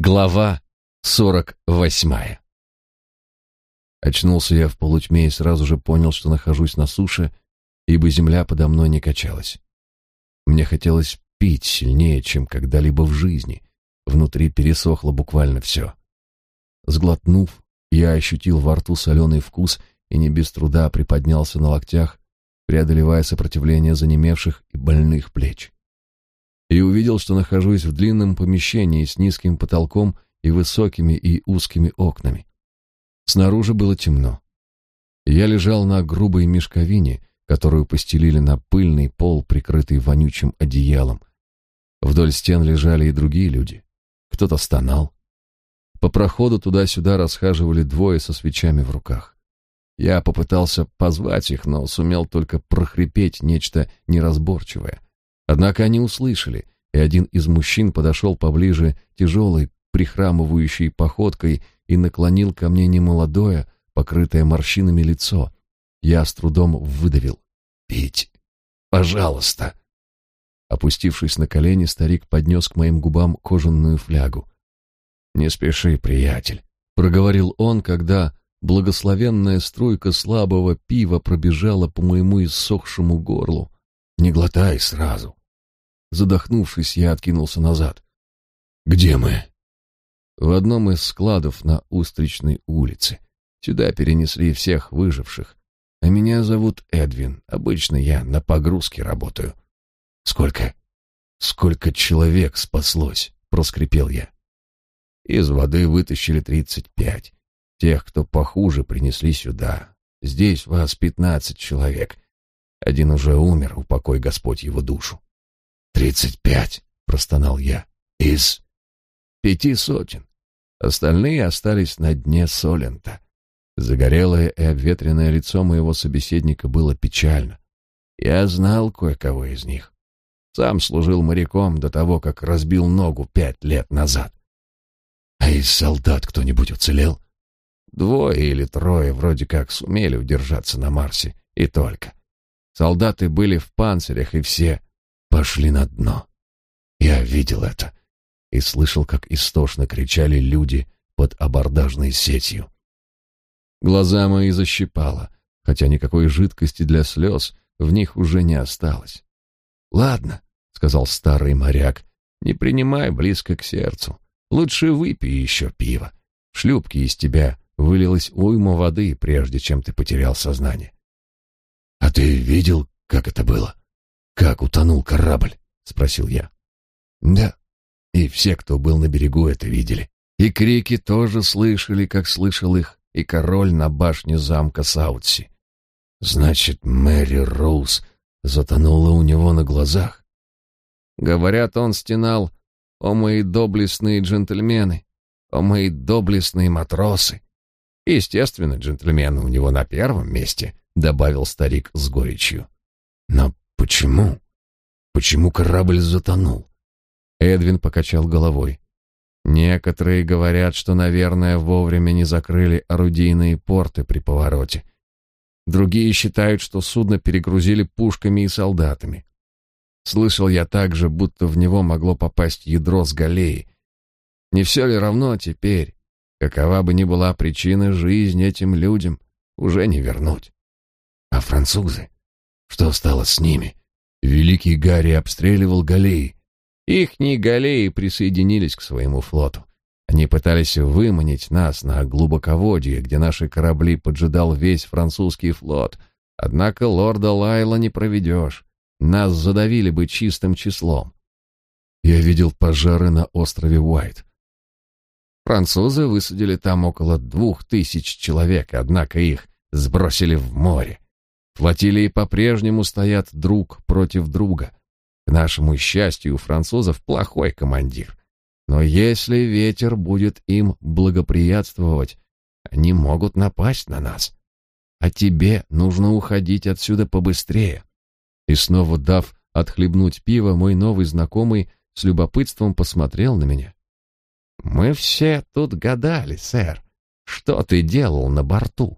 Глава сорок восьмая. Очнулся я в полутьме и сразу же понял, что нахожусь на суше, ибо земля подо мной не качалась. Мне хотелось пить сильнее, чем когда-либо в жизни. Внутри пересохло буквально все. Сглотнув, я ощутил во рту соленый вкус и не без труда приподнялся на локтях, преодолевая сопротивление занемевших и больных плеч и увидел, что нахожусь в длинном помещении с низким потолком и высокими и узкими окнами. Снаружи было темно. Я лежал на грубой мешковине, которую постелили на пыльный пол, прикрытый вонючим одеялом. Вдоль стен лежали и другие люди. Кто-то стонал. По проходу туда-сюда расхаживали двое со свечами в руках. Я попытался позвать их, но сумел только прохрипеть нечто неразборчивое — Однако они услышали, и один из мужчин подошел поближе тяжелой, прихрамывающей походкой и наклонил ко мне немолодое, покрытое морщинами лицо. Я с трудом выдавил. «Пить! Пожалуйста!» Опустившись на колени, старик поднес к моим губам кожаную флягу. «Не спеши, приятель», — проговорил он, когда благословенная струйка слабого пива пробежала по моему иссохшему горлу. «Не глотай сразу. Задохнувшись, я откинулся назад. «Где мы?» «В одном из складов на Устричной улице. Сюда перенесли всех выживших. А меня зовут Эдвин. Обычно я на погрузке работаю». «Сколько?» «Сколько человек спаслось?» — проскрипел я. «Из воды вытащили тридцать пять. Тех, кто похуже, принесли сюда. Здесь вас пятнадцать человек. Один уже умер, упокой Господь его душу. «Тридцать пять», — простонал я, — «из пяти сотен. Остальные остались на дне Солента». Загорелое и обветренное лицо моего собеседника было печально. Я знал кое-кого из них. Сам служил моряком до того, как разбил ногу пять лет назад. А из солдат кто-нибудь уцелел? Двое или трое вроде как сумели удержаться на Марсе, и только. Солдаты были в панцирях, и все пошли на дно. Я видел это и слышал, как истошно кричали люди под абордажной сетью. Глаза мои защипало, хотя никакой жидкости для слез в них уже не осталось. «Ладно», — сказал старый моряк, — «не принимай близко к сердцу. Лучше выпей еще пиво. В шлюпке из тебя вылилась уйма воды, прежде чем ты потерял сознание». «А ты видел, как это было?» «Как утонул корабль?» — спросил я. «Да, и все, кто был на берегу, это видели. И крики тоже слышали, как слышал их и король на башне замка Саутси. Значит, Мэри Роуз затонула у него на глазах. Говорят, он стенал «О мои доблестные джентльмены! О мои доблестные матросы!» Естественно, джентльмены у него на первом месте, добавил старик с горечью. Но Почему? Почему корабль затонул? Эдвин покачал головой. Некоторые говорят, что, наверное, вовремя не закрыли орудийные порты при повороте. Другие считают, что судно перегрузили пушками и солдатами. Слышал я также, будто в него могло попасть ядро с галеи. Не все ли равно теперь, какова бы ни была причина, жизнь этим людям уже не вернуть? А французы? Что стало с ними? Великий Гарри обстреливал галеи. Ихние галеи присоединились к своему флоту. Они пытались выманить нас на глубоководье, где наши корабли поджидал весь французский флот. Однако лорда Лайла не проведешь. Нас задавили бы чистым числом. Я видел пожары на острове Уайт. Французы высадили там около двух тысяч человек, однако их сбросили в море. Флотилии по-прежнему стоят друг против друга. К нашему счастью, у французов плохой командир. Но если ветер будет им благоприятствовать, они могут напасть на нас. А тебе нужно уходить отсюда побыстрее. И снова дав отхлебнуть пиво, мой новый знакомый с любопытством посмотрел на меня. Мы все тут гадали, сэр, что ты делал на борту?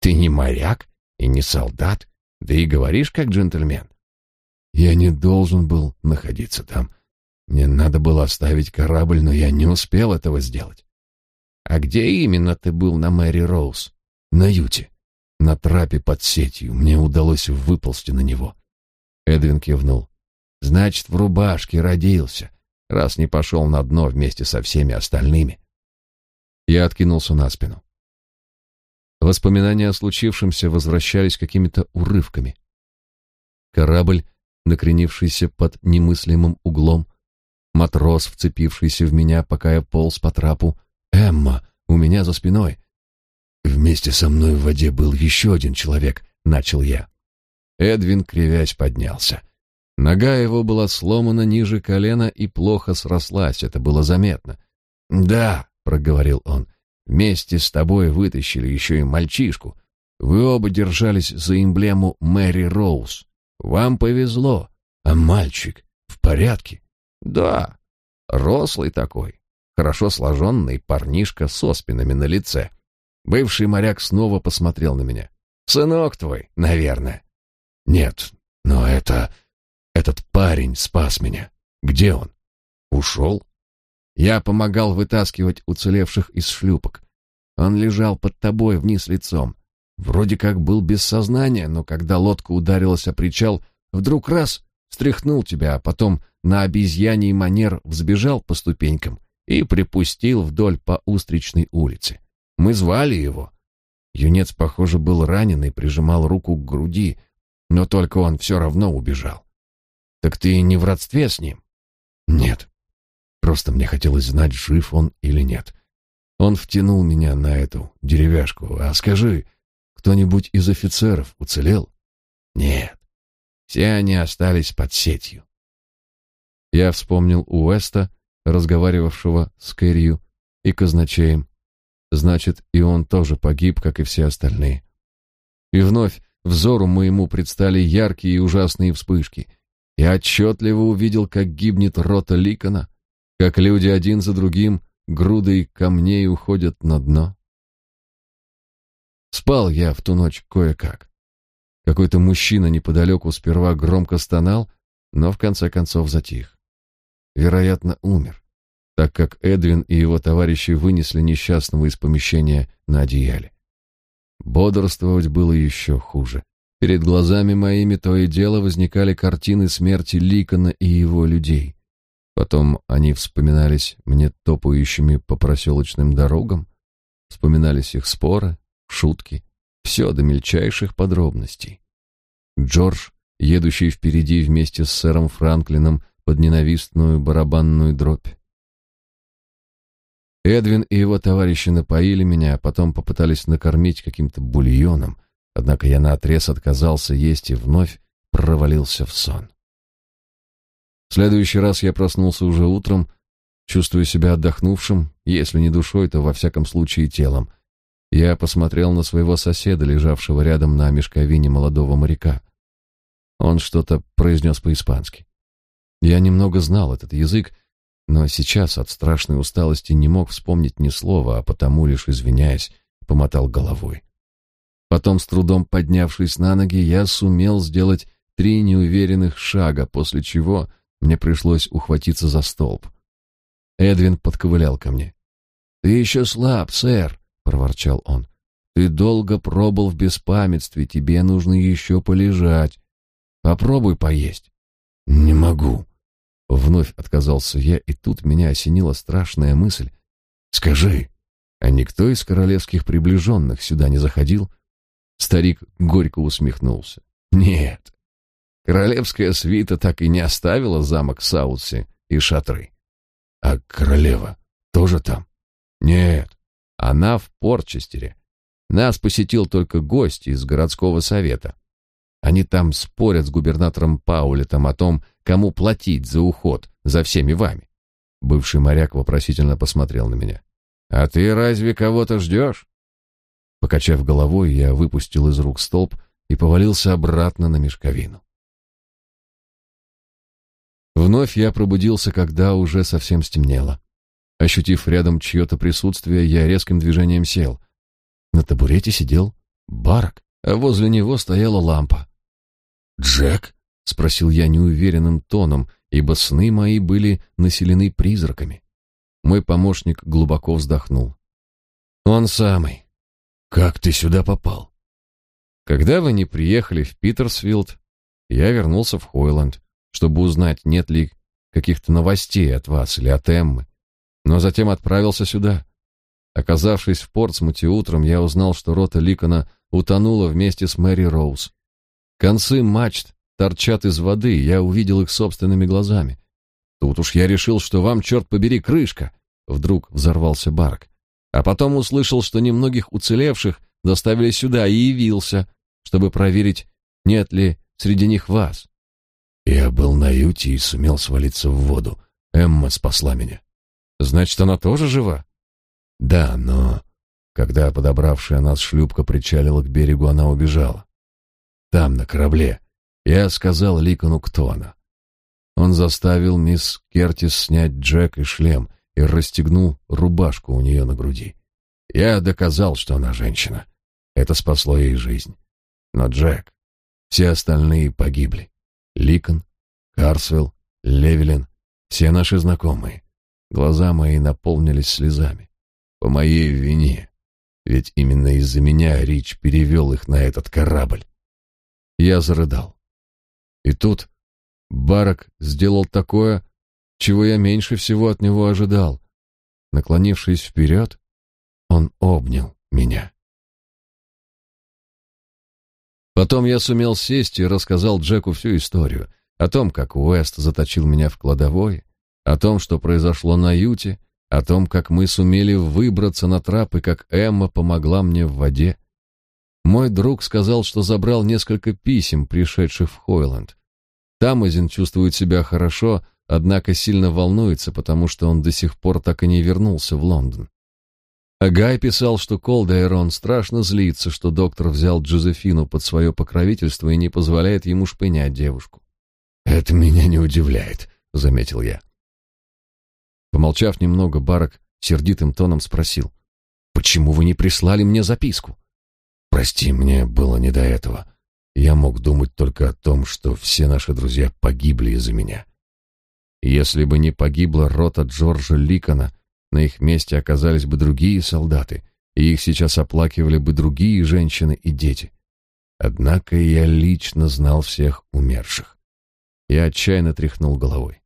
Ты не моряк? И не солдат, да и говоришь как джентльмен. Я не должен был находиться там. Мне надо было оставить корабль, но я не успел этого сделать. А где именно ты был на Мэри Роуз? На юте. На трапе под сетью. Мне удалось выползти на него. Эдвин кивнул. Значит, в рубашке родился, раз не пошел на дно вместе со всеми остальными. Я откинулся на спину. Воспоминания о случившемся возвращались какими-то урывками. Корабль, накренившийся под немыслимым углом, матрос, вцепившийся в меня, пока я полз по трапу, Эмма у меня за спиной. Вместе со мной в воде был еще один человек, начал я. Эдвин, кривясь, поднялся. Нога его была сломана ниже колена и плохо срослась, это было заметно. "Да", проговорил он. "Вместе с тобой вытащили еще и мальчишку. Вы оба держались за эмблему Мэри Роуз. Вам повезло. А мальчик в порядке?" "Да, рослый такой, хорошо сложенный парнишка с оспинами на лице". Бывший моряк снова посмотрел на меня. "Сынок твой, наверное". "Нет, но это этот парень спас меня. Где он? Ушел? Я помогал вытаскивать уцелевших из шлюпок. Он лежал под тобой вниз лицом. Вроде как был без сознания, но когда лодка ударилась о причал, вдруг раз встряхнул тебя, а потом на обезьяний манер взбежал по ступенькам и припустил вдоль по Устричной улице. Мы звали его. Юнец, похоже, был ранен и прижимал руку к груди, но только он все равно убежал. Так ты не в родстве с ним? Нет. Просто мне хотелось знать, жив он или нет. Он втянул меня на эту деревяшку. А скажи, кто-нибудь из офицеров уцелел? Нет. Все они остались под сетью. Я вспомнил Уэста, разговаривавшего с Кэррию и казначеем. Значит, и он тоже погиб, как и все остальные. И вновь взору моему предстали яркие и ужасные вспышки. Я отчетливо увидел, как гибнет рота Ликона, как люди один за другим грудой камней уходят на дно. Спал я в ту ночь кое-как. Какой-то мужчина неподалеку сперва громко стонал, но в конце концов затих. Вероятно, умер, так как Эдвин и его товарищи вынесли несчастного из помещения на одеяле. Бодрствовать было еще хуже. Перед глазами моими то и дело возникали картины смерти Ликона и его людей. Потом они вспоминались мне топающими по проселочным дорогам, вспоминались их споры, шутки, все до мельчайших подробностей. Джордж, едущий впереди вместе с сэром Франклином под ненавистную барабанную дробь. Эдвин и его товарищи напоили меня, а потом попытались накормить каким-то бульоном — Однако я наотрез отказался есть и вновь провалился в сон. Следующий раз я проснулся уже утром, чувствуя себя отдохнувшим, если не душой, то во всяком случае телом. Я посмотрел на своего соседа, лежавшего рядом на мешковине молодого моряка. Он что-то произнес по-испански. Я немного знал этот язык, но сейчас от страшной усталости не мог вспомнить ни слова, а потому лишь извиняясь, помотал головой. Потом, с трудом поднявшись на ноги, я сумел сделать три неуверенных шага, после чего мне пришлось ухватиться за столб. Эдвин подковылял ко мне. «Ты еще слаб, сэр», — проворчал он. «Ты долго пробыл в беспамятстве, тебе нужно еще полежать. Попробуй поесть». «Не могу». Вновь отказался я, и тут меня осенила страшная мысль. «Скажи, а никто из королевских приближенных сюда не заходил?» Старик горько усмехнулся. Нет. Королевская свита так и не оставила замок Саутси и шатры. А королева тоже там? Нет. Она в Портчестере. Нас посетил только гость из городского совета. Они там спорят с губернатором Паулетом о том, кому платить за уход за всеми вами. Бывший моряк вопросительно посмотрел на меня. А ты разве кого-то ждешь?» Покачав головой, я выпустил из рук столб и повалился обратно на мешковину. Вновь я пробудился, когда уже совсем стемнело. Ощутив рядом чье-то присутствие, я резким движением сел. На табурете сидел Барак, а возле него стояла лампа. «Джек?» — спросил я неуверенным тоном, ибо сны мои были населены призраками. Мой помощник глубоко вздохнул. Он самый. Как ты сюда попал? Когда вы не приехали в Питерсфилд, я вернулся в Хойланд, чтобы узнать, нет ли каких-то новостей от вас или от Эммы, но затем отправился сюда. Оказавшись в Портсмуте утром, я узнал, что рота Ликона утонула вместе с Мэри Роуз. Концы мачт торчат из воды, я увидел их собственными глазами. Тут уж я решил, что вам, черт побери, крышка. Вдруг взорвался Барк. А потом услышал, что немногих уцелевших доставили сюда и явился, чтобы проверить, нет ли среди них вас. Я был на юте и сумел свалиться в воду. Эмма спасла меня. Значит, она тоже жива? Да, но когда подобравшая нас шлюпка причалила к берегу, она убежала. Там, на корабле, я сказал Ликону, кто она. Он заставил мисс Кертис снять Джек и шлем и расстегнул рубашку у нее на груди. Я доказал, что она женщина. Это спасло ей жизнь. Но Джек, все остальные погибли. Ликон, Карсвелл, Левелин, все наши знакомые. Глаза мои наполнились слезами. По моей вине. Ведь именно из-за меня Рич перевел их на этот корабль. Я зарыдал. И тут Барак сделал такое, чего я меньше всего от него ожидал. Наклонившись вперед, он обнял меня. Потом я сумел сесть и рассказал Джеку всю историю. О том, как Уэст заточил меня в кладовой, о том, что произошло на юте, о том, как мы сумели выбраться на трап и как Эмма помогла мне в воде. Мой друг сказал, что забрал несколько писем, пришедших в Хойланд. Тамазин чувствует себя хорошо, однако сильно волнуется, потому что он до сих пор так и не вернулся в Лондон. А Гай писал, что Колдейрон страшно злится, что доктор взял Джозефину под свое покровительство и не позволяет ему шпынять девушку. «Это меня не удивляет», — заметил я. Помолчав немного, Барак сердитым тоном спросил, «Почему вы не прислали мне записку?» «Прости, мне было не до этого. Я мог думать только о том, что все наши друзья погибли из-за меня. Если бы не погибла рота Джорджа Ликона, на их месте оказались бы другие солдаты, и их сейчас оплакивали бы другие женщины и дети. Однако я лично знал всех умерших. Я отчаянно тряхнул головой.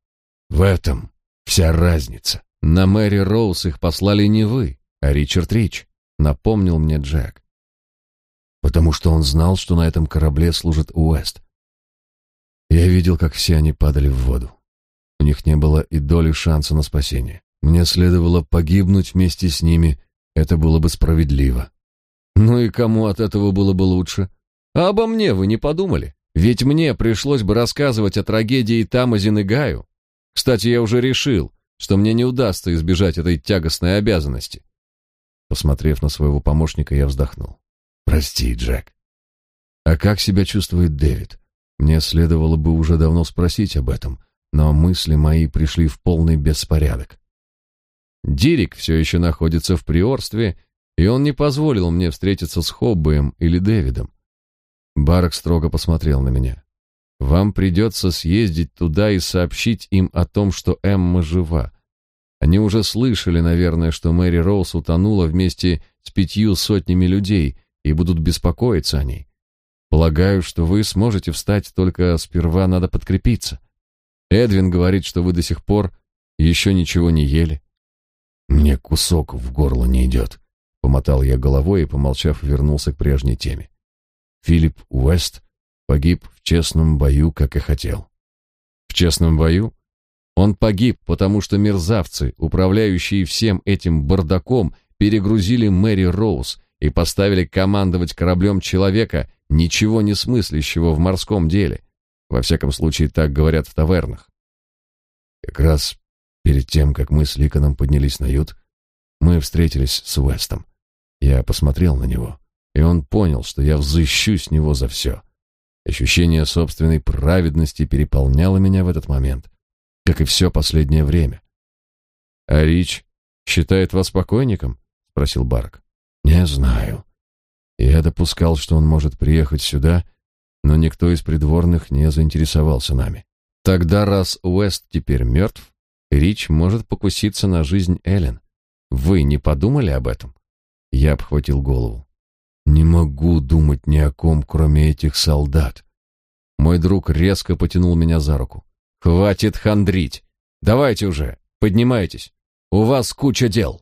В этом вся разница. На Мэри Роуз их послали не вы, а Ричард Рич, напомнил мне Джек. Потому что он знал, что на этом корабле служит Уэст. Я видел, как все они падали в воду. У них не было и доли шанса на спасение. Мне следовало погибнуть вместе с ними, это было бы справедливо. Ну и кому от этого было бы лучше? А обо мне вы не подумали? Ведь мне пришлось бы рассказывать о трагедии Тамазин и Гаю. Кстати, я уже решил, что мне не удастся избежать этой тягостной обязанности. Посмотрев на своего помощника, я вздохнул. Прости, Джек. А как себя чувствует Дэвид? Мне следовало бы уже давно спросить об этом, но мысли мои пришли в полный беспорядок. Дирик все еще находится в приорстве, и он не позволил мне встретиться с Хоббоем или Дэвидом. Барак строго посмотрел на меня. Вам придется съездить туда и сообщить им о том, что Эмма жива. Они уже слышали, наверное, что Мэри Роуз утонула вместе с пятью сотнями людей и будут беспокоиться о ней. Полагаю, что вы сможете встать, только сперва надо подкрепиться. Эдвин говорит, что вы до сих пор еще ничего не ели. Мне кусок в горло не идет. Помотал я головой и, помолчав, вернулся к прежней теме. Филипп Уэст погиб в честном бою, как и хотел. В честном бою? Он погиб, потому что мерзавцы, управляющие всем этим бардаком, перегрузили Мэри Роуз и поставили командовать кораблем человека, ничего не смыслящего в морском деле. Во всяком случае, так говорят в тавернах. Как раз Перед тем, как мы с Ликоном поднялись на ют, мы встретились с Уэстом. Я посмотрел на него, и он понял, что я взыщу с него за все. Ощущение собственной праведности переполняло меня в этот момент, как и все последнее время. «А Рич считает вас покойником?» — спросил Барк. «Не знаю. Я допускал, что он может приехать сюда, но никто из придворных не заинтересовался нами. Тогда раз Уэст теперь мертв, Рич может покуситься на жизнь Эллен. Вы не подумали об этом? Я обхватил голову. Не могу думать ни о ком, кроме этих солдат. Мой друг резко потянул меня за руку. Хватит хандрить. Давайте уже, поднимайтесь. У вас куча дел.